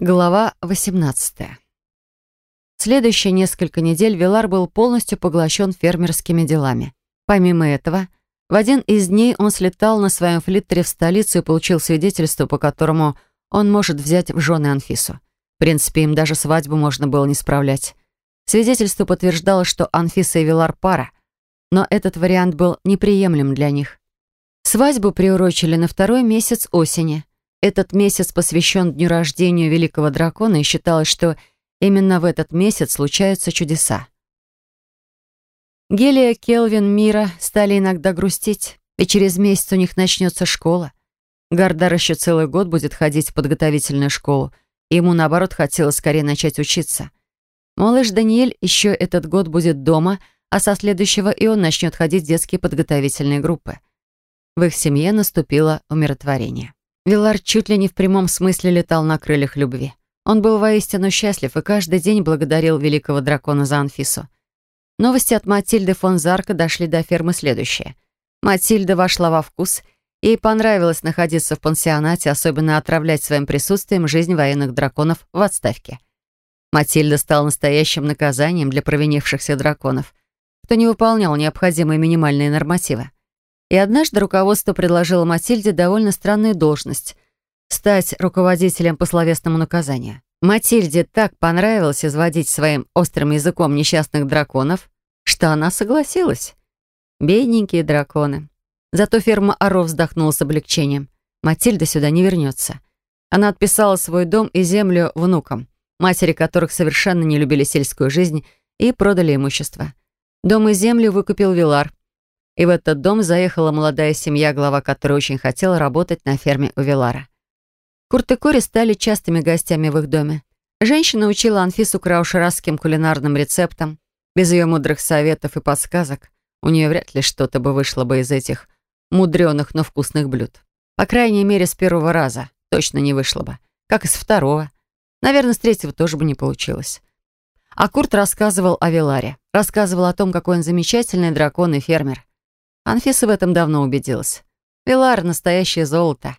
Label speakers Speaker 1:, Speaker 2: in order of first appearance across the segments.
Speaker 1: Глава 18. Следующие несколько недель Вилар был полностью поглощен фермерскими делами. Помимо этого, в один из дней он слетал на своем флиттере в столицу и получил свидетельство, по которому он может взять в жены Анфису. В принципе, им даже свадьбу можно было не справлять. Свидетельство подтверждало, что Анфиса и Вилар пара, но этот вариант был неприемлем для них. Свадьбу приурочили на второй месяц осени – этот месяц посвящен дню рождения великого дракона, и считалось, что именно в этот месяц случаются чудеса. Гелия, Келвин, Мира стали иногда грустить, и через месяц у них начнется школа. Гардар еще целый год будет ходить в подготовительную школу, и ему, наоборот, хотелось скорее начать учиться. Малыш Даниэль еще этот год будет дома, а со следующего и он начнет ходить в детские подготовительные группы. В их семье наступило умиротворение. Вилар чуть ли не в прямом смысле летал на крыльях любви. Он был воистину счастлив и каждый день благодарил великого дракона за Анфису. Новости от Матильды фон Зарка дошли до фермы следующие. Матильда вошла во вкус, ей понравилось находиться в пансионате, особенно отравлять своим присутствием жизнь военных драконов в отставке. Матильда стала настоящим наказанием для провинившихся драконов, кто не выполнял необходимые минимальные нормативы. И однажды руководство предложило Матильде довольно странную должность — стать руководителем по словесному наказанию. Матильде так понравилось изводить своим острым языком несчастных драконов, что она согласилась. Бедненькие драконы. Зато ферма Оро вздохнула с облегчением. Матильда сюда не вернется. Она отписала свой дом и землю внукам, матери которых совершенно не любили сельскую жизнь и продали имущество. Дом и землю выкупил Вилар — и в этот дом заехала молодая семья, глава которой очень хотела работать на ферме у Вилара. Курт и Кори стали частыми гостями в их доме. Женщина учила Анфису краушерасским кулинарным рецептам. Без ее мудрых советов и подсказок у нее вряд ли что-то бы вышло бы из этих мудреных, но вкусных блюд. По крайней мере, с первого раза точно не вышло бы. Как и с второго. Наверное, с третьего тоже бы не получилось. А Курт рассказывал о Виларе. Рассказывал о том, какой он замечательный дракон и фермер. Анфиса в этом давно убедилась. Вилар — настоящее золото.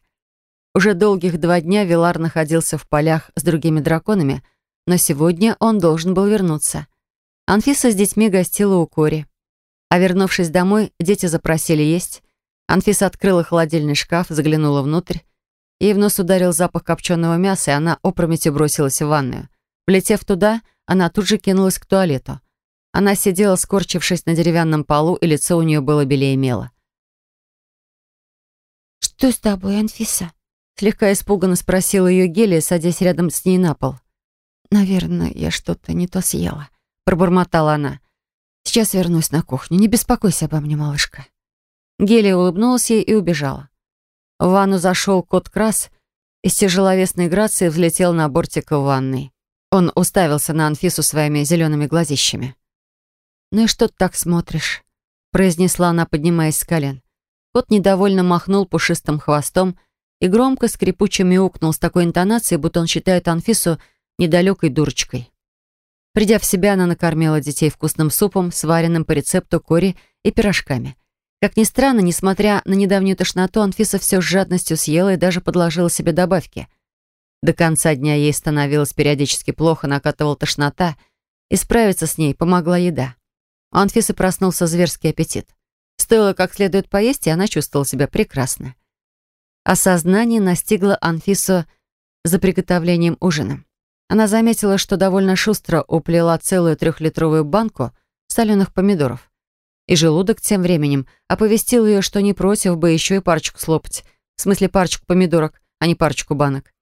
Speaker 1: Уже долгих два дня Вилар находился в полях с другими драконами, но сегодня он должен был вернуться. Анфиса с детьми гостила у Кори. А вернувшись домой, дети запросили есть. Анфиса открыла холодильный шкаф, заглянула внутрь. Ей в нос ударил запах копченого мяса, и она опрометью бросилась в ванную. Влетев туда, она тут же кинулась к туалету. Она сидела, скорчившись на деревянном полу, и лицо у нее было белее мела.
Speaker 2: «Что с тобой, Анфиса?»
Speaker 1: Слегка испуганно спросила ее Гелия, садясь рядом с ней на пол.
Speaker 2: «Наверное, я что-то не то съела», — пробормотала она. «Сейчас вернусь на кухню. Не беспокойся обо мне, малышка».
Speaker 1: Гелия улыбнулась ей и убежала. В ванну зашел кот Крас и с тяжеловесной грацией взлетел на бортик в ванной. Он уставился на Анфису своими зелеными глазищами.
Speaker 2: «Ну и что ты так смотришь?»
Speaker 1: произнесла она, поднимаясь с колен. Кот недовольно махнул пушистым хвостом и громко скрипуче мяукнул с такой интонацией, будто он считает Анфису недалекой дурочкой. Придя в себя, она накормила детей вкусным супом, сваренным по рецепту кори и пирожками. Как ни странно, несмотря на недавнюю тошноту, Анфиса все с жадностью съела и даже подложила себе добавки. До конца дня ей становилось периодически плохо, накатывала тошнота, и справиться с ней помогла еда. У Анфисы проснулся зверский аппетит. Стоило как следует поесть, и она чувствовала себя прекрасно. Осознание настигло Анфису за приготовлением ужина. Она заметила, что довольно шустро уплела целую трехлитровую банку соленых помидоров. И желудок тем временем оповестил ее, что не против бы еще и парочку слопать. В смысле парочку помидорок, а не парочку банок.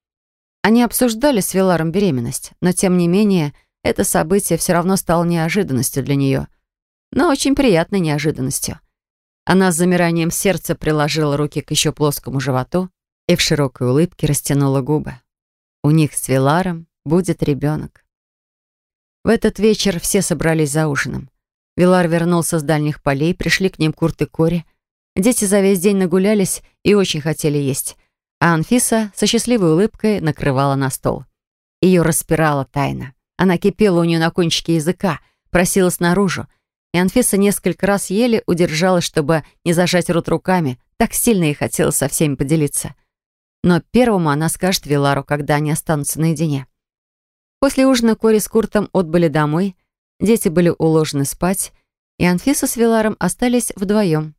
Speaker 1: Они обсуждали с Виларом беременность, но тем не менее это событие все равно стало неожиданностью для нее — но очень приятной неожиданностью. Она с замиранием сердца приложила руки к еще плоскому животу и в широкой улыбке растянула губы. У них с Виларом будет ребенок. В этот вечер все собрались за ужином. Вилар вернулся с дальних полей, пришли к ним Курт и Кори. Дети за весь день нагулялись и очень хотели есть, а Анфиса со счастливой улыбкой накрывала на стол. Ее распирала тайна. Она кипела у нее на кончике языка, просилась наружу, и Анфиса несколько раз еле удержалась, чтобы не зажать рот руками. Так сильно ей хотелось со всеми поделиться. Но первому она скажет Вилару, когда они останутся наедине. После ужина Кори с Куртом отбыли домой, дети были уложены спать, и Анфиса с Виларом остались вдвоем.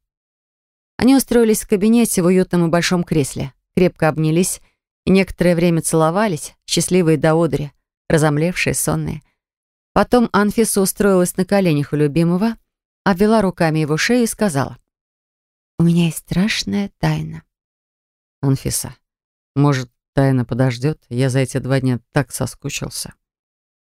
Speaker 1: Они устроились в кабинете в уютном и большом кресле, крепко обнялись и некоторое время целовались, счастливые до одури, разомлевшие, сонные. Потом Анфиса устроилась на коленях у любимого, обвела руками его шею и сказала. «У меня есть страшная тайна».
Speaker 2: «Анфиса, может, тайна подождет? Я за эти два дня так соскучился».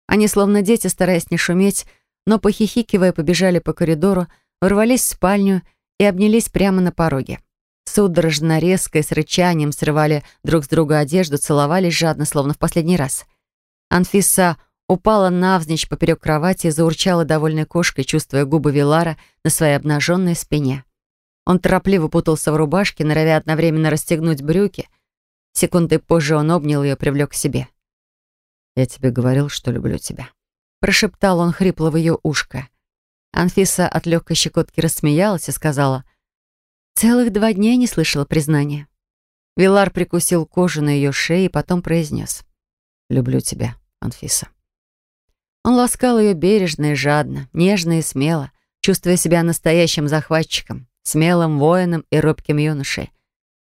Speaker 1: Они, словно дети, стараясь не шуметь, но, похихикивая, побежали по коридору, ворвались в спальню и обнялись прямо на пороге. Судорожно, резко и с рычанием срывали друг с друга одежду, целовались жадно, словно в последний раз. Анфиса упала навзничь поперек кровати и заурчала довольной кошкой, чувствуя губы Вилара на своей обнаженной спине. Он торопливо путался в рубашке, норовя одновременно расстегнуть брюки. Секунды позже он обнял ее, привлек к себе.
Speaker 2: «Я тебе говорил, что люблю тебя», —
Speaker 1: прошептал он хрипло в ее ушко. Анфиса от легкой щекотки рассмеялась и сказала, «Целых два дня не слышала признания». Вилар прикусил кожу на ее шее и потом произнес,
Speaker 2: «Люблю тебя, Анфиса».
Speaker 1: Он ласкал ее бережно и жадно, нежно и смело, чувствуя себя настоящим захватчиком, смелым воином и робким юношей.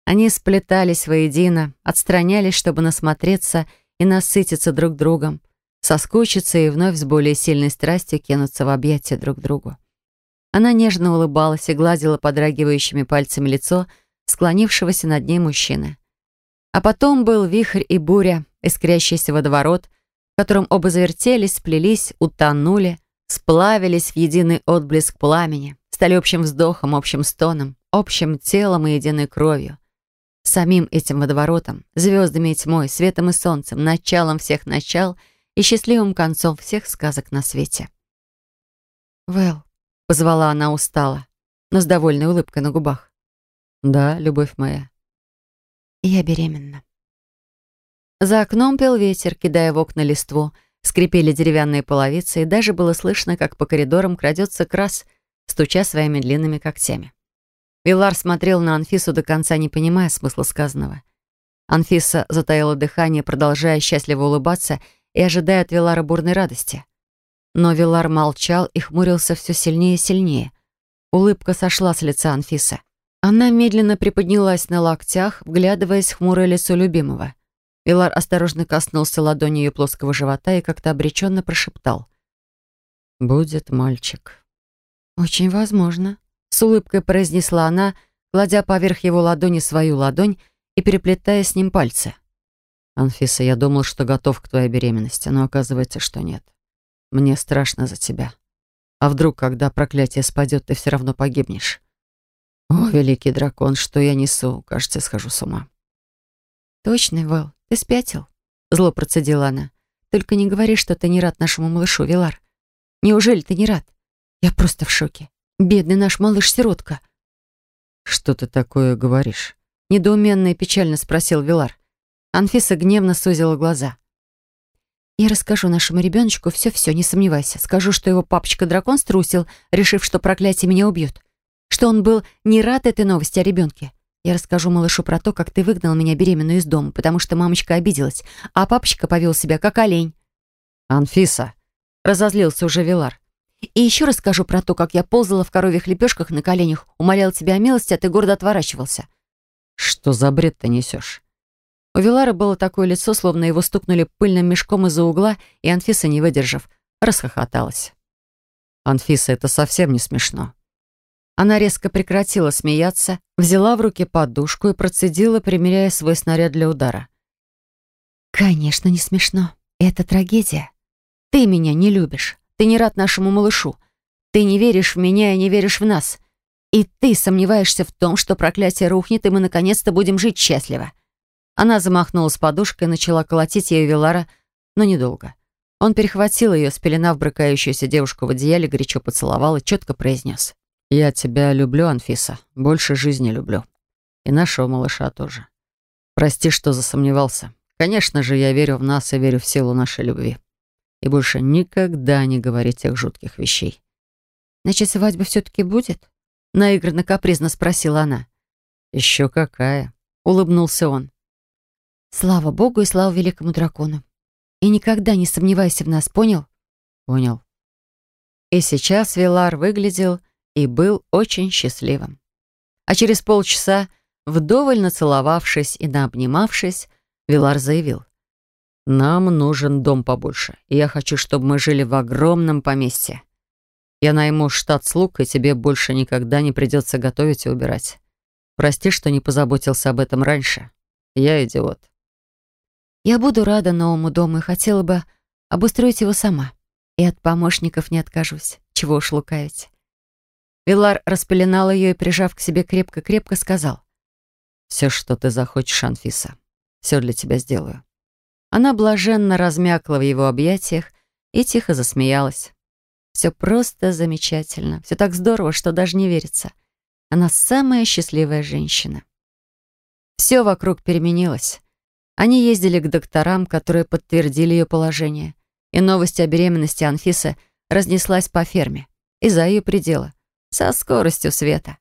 Speaker 1: Они сплетались воедино, отстранялись, чтобы насмотреться и насытиться друг другом, соскучиться и вновь с более сильной страстью кинуться в объятия друг другу. Она нежно улыбалась и гладила подрагивающими пальцами лицо склонившегося над ней мужчины. А потом был вихрь и буря, искрящийся водоворот, котором оба завертелись, сплелись, утонули, сплавились в единый отблеск пламени, стали общим вздохом, общим стоном, общим телом и единой кровью самим этим водоворотом, звездами и тьмой, светом и солнцем, началом всех начал и счастливым концом всех сказок на свете. «Вэл», — позвала она устало, но с довольной улыбкой на губах.
Speaker 2: «Да, любовь моя».
Speaker 1: «Я беременна». За окном пел ветер, кидая в окна листву, скрипели деревянные половицы, и даже было слышно, как по коридорам крадется крас, стуча своими длинными когтями. Вилар смотрел на Анфису до конца, не понимая смысла сказанного. Анфиса затаила дыхание, продолжая счастливо улыбаться и ожидая от Вилара бурной радости. Но Вилар молчал и хмурился все сильнее и сильнее. Улыбка сошла с лица Анфисы. Она медленно приподнялась на локтях, вглядываясь в хмурое лицо любимого. Вилар осторожно коснулся ладонью ее плоского живота и как-то обреченно прошептал.
Speaker 2: «Будет мальчик».
Speaker 1: «Очень возможно», с улыбкой произнесла она, кладя поверх его ладони свою ладонь и переплетая с ним пальцы.
Speaker 2: «Анфиса, я думал, что готов к твоей беременности, но оказывается, что нет. Мне страшно за тебя. А вдруг, когда проклятие спадет, ты все равно погибнешь? О, великий дракон, что я несу? Кажется, схожу с ума».
Speaker 1: «Точно, Вэл, ты спятил?» Зло процедила она. «Только не говори, что ты не рад нашему малышу, Вилар. Неужели ты не рад? Я просто в шоке. Бедный наш малыш-сиротка.
Speaker 2: «Что ты такое говоришь?»
Speaker 1: Недоуменно и печально спросил Вилар. Анфиса гневно сузила глаза. «Я расскажу нашему ребеночку все-все, не сомневайся. Скажу, что его папочка-дракон струсил, решив, что проклятие меня убьет. Что он был не рад этой новости о ребенке. Я расскажу малышу про то, как ты выгнал меня беременную из дома, потому что мамочка обиделась, а папочка повел себя как олень».
Speaker 2: «Анфиса!» — разозлился уже Вилар.
Speaker 1: И еще расскажу про то, как я ползала в коровьих лепешках на коленях, умолял тебя о милости, а ты гордо отворачивался.
Speaker 2: Что за бред ты несешь?
Speaker 1: У Вилара было такое лицо, словно его стукнули пыльным мешком из-за угла, и Анфиса, не выдержав, расхохоталась.
Speaker 2: «Анфиса, это совсем не смешно».
Speaker 1: Она резко прекратила смеяться, взяла в руки подушку и процедила, примеряя свой снаряд для удара. «Конечно, не смешно. Это трагедия. Ты меня не любишь. Ты не рад нашему малышу. Ты не веришь в меня и не веришь в нас. И ты сомневаешься в том, что проклятие рухнет, и мы наконец-то будем жить счастливо». Она замахнулась подушкой и начала колотить ею Вилара, но недолго. Он перехватил ее, спеленав брыкающуюся девушку в одеяле, горячо поцеловал и четко произнес.
Speaker 2: «Я тебя люблю, Анфиса. Больше жизни люблю. И нашего малыша тоже. Прости, что засомневался. Конечно же, я верю в нас и верю в силу нашей любви и больше никогда не говори тех жутких вещей.
Speaker 1: «Значит, свадьба все-таки будет?» — наигранно капризно спросила она.
Speaker 2: «Еще какая?»
Speaker 1: — улыбнулся он. Слава Богу и слава великому дракону. И никогда не сомневайся в нас, понял?
Speaker 2: Понял. И сейчас Вилар выглядел и был очень счастливым. А через полчаса, вдоволь нацеловавшись и наобнимавшись, Вилар заявил. «Нам нужен дом побольше, и я хочу, чтобы мы жили в огромном поместье. Я найму штат слуг, и тебе больше никогда не придется готовить и убирать. Прости, что не позаботился об этом раньше. Я идиот».
Speaker 1: «Я буду рада новому дому и хотела бы обустроить его сама. И от помощников не откажусь. Чего уж лукавить». Вилар распеленал ее и, прижав к себе крепко-крепко, сказал.
Speaker 2: «Все, что ты захочешь, Анфиса, все для тебя сделаю». Она блаженно размякла в его объятиях и тихо засмеялась. Все просто замечательно, все так здорово, что даже не верится. Она самая счастливая женщина. Все вокруг переменилось. Они ездили к докторам, которые подтвердили ее положение, и новость о беременности Анфисы разнеслась по ферме и за ее пределы со скоростью света.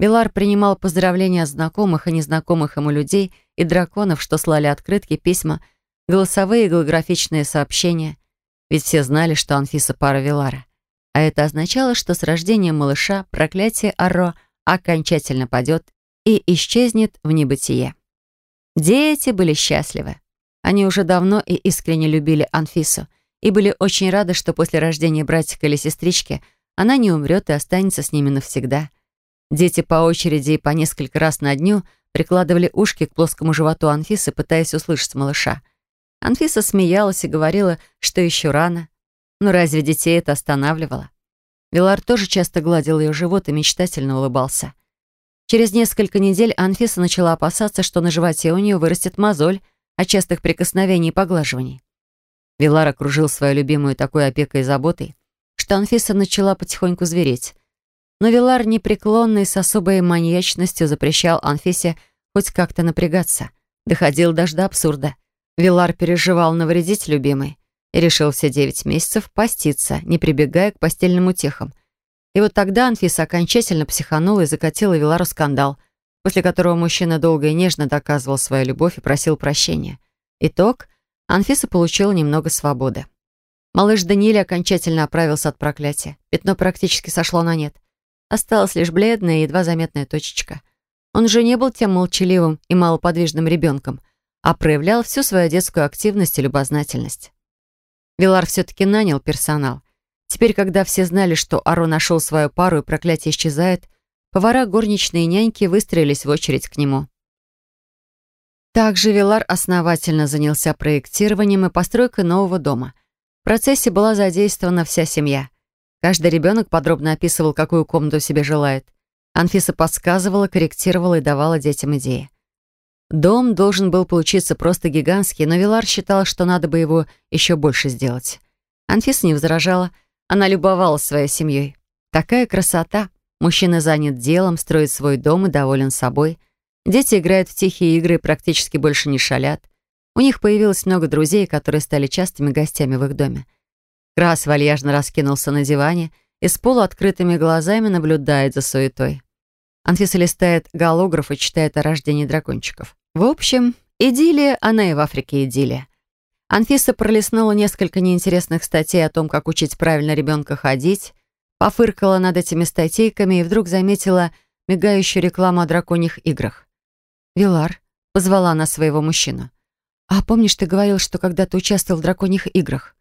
Speaker 2: Белар принимал поздравления от знакомых и незнакомых ему людей и драконов, что слали открытки, письма, голосовые и голографичные сообщения. Ведь все знали, что Анфиса пара Вилара. А это означало, что с рождением малыша проклятие Арро окончательно падет и исчезнет в небытие. Дети были счастливы. Они уже давно и искренне любили Анфису и были очень рады, что после рождения братика или сестрички – она не умрет и останется с ними навсегда. Дети по очереди и по несколько раз на дню прикладывали ушки к плоскому животу Анфисы, пытаясь услышать малыша. Анфиса смеялась и говорила, что еще рано. Но разве детей это останавливало? Вилар тоже часто гладил ее живот и мечтательно улыбался. Через несколько недель Анфиса начала опасаться, что на животе у нее вырастет мозоль от частых прикосновений и поглаживаний. Вилар окружил свою любимую такой опекой и заботой, что Анфиса начала потихоньку звереть. Но Вилар непреклонный с особой маньячностью запрещал Анфисе хоть как-то напрягаться. Доходил даже до абсурда. Вилар переживал навредить любимой и решил все девять месяцев поститься, не прибегая к постельным утехам. И вот тогда Анфиса окончательно психанула и закатила Вилару скандал, после которого мужчина долго и нежно доказывал свою любовь и просил прощения. Итог — Анфиса получила немного свободы. Малыш Даниэль окончательно оправился от проклятия. Пятно практически сошло на нет. Осталась лишь бледная и едва заметная точечка. Он уже не был тем молчаливым и малоподвижным ребенком, а проявлял всю свою детскую активность и любознательность. Вилар все-таки нанял персонал. Теперь, когда все знали, что Аро нашел свою пару и проклятие исчезает, повара, горничные и няньки выстроились в очередь к нему. Также Вилар основательно занялся проектированием и постройкой нового дома — процессе была задействована вся семья. Каждый ребенок подробно описывал, какую комнату себе желает. Анфиса подсказывала, корректировала и давала детям идеи. Дом должен был получиться просто гигантский, но Вилар считал, что надо бы его еще больше сделать. Анфиса не возражала, она любовалась своей семьей. Такая красота. Мужчина занят делом, строит свой дом и доволен собой. Дети играют в тихие игры и практически больше не шалят. У них появилось много друзей, которые стали частыми гостями в их доме. Крас вальяжно раскинулся на диване и с полуоткрытыми глазами наблюдает за суетой. Анфиса листает голограф и читает о рождении дракончиков. В общем, идиллия, она и в Африке идиллия. Анфиса пролистнула несколько неинтересных статей о том, как учить правильно ребенка ходить, пофыркала над этими статейками и вдруг заметила мигающую рекламу о драконьих играх. «Вилар», — позвала она своего мужчину. «А помнишь, ты говорил, что когда-то участвовал в драконьих играх?»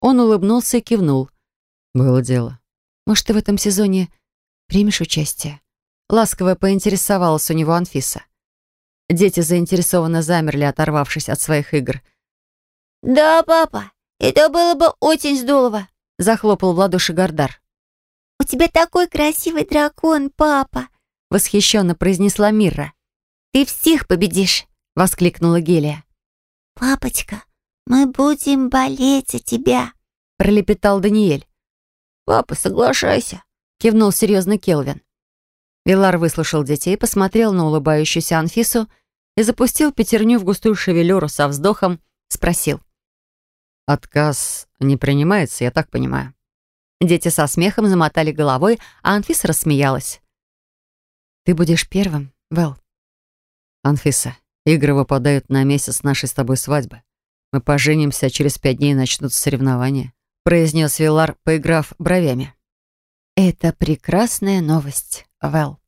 Speaker 2: Он улыбнулся и кивнул. «Было дело». «Может, ты в этом сезоне примешь участие?» Ласково поинтересовалась у него Анфиса. Дети заинтересованно замерли, оторвавшись от своих игр.
Speaker 3: «Да, папа, это было бы очень здорово», —
Speaker 1: захлопал в ладоши Гардар.
Speaker 3: «У тебя такой красивый дракон, папа», —
Speaker 1: восхищенно произнесла Мира.
Speaker 3: «Ты всех победишь», —
Speaker 1: воскликнула Гелия.
Speaker 3: «Папочка, мы будем болеть за тебя», —
Speaker 1: пролепетал Даниэль.
Speaker 3: «Папа, соглашайся», —
Speaker 1: кивнул серьезно Келвин. Вилар выслушал детей, посмотрел на улыбающуюся Анфису и запустил пятерню в густую шевелюру со вздохом, спросил.
Speaker 2: «Отказ не принимается, я так понимаю».
Speaker 1: Дети со смехом замотали головой, а Анфиса рассмеялась. «Ты будешь первым, Вэл».
Speaker 2: «Анфиса, Игры выпадают на месяц нашей с тобой свадьбы. Мы поженимся, а через пять дней начнутся соревнования», произнес Вилар, поиграв бровями.
Speaker 1: «Это прекрасная новость, Вэл».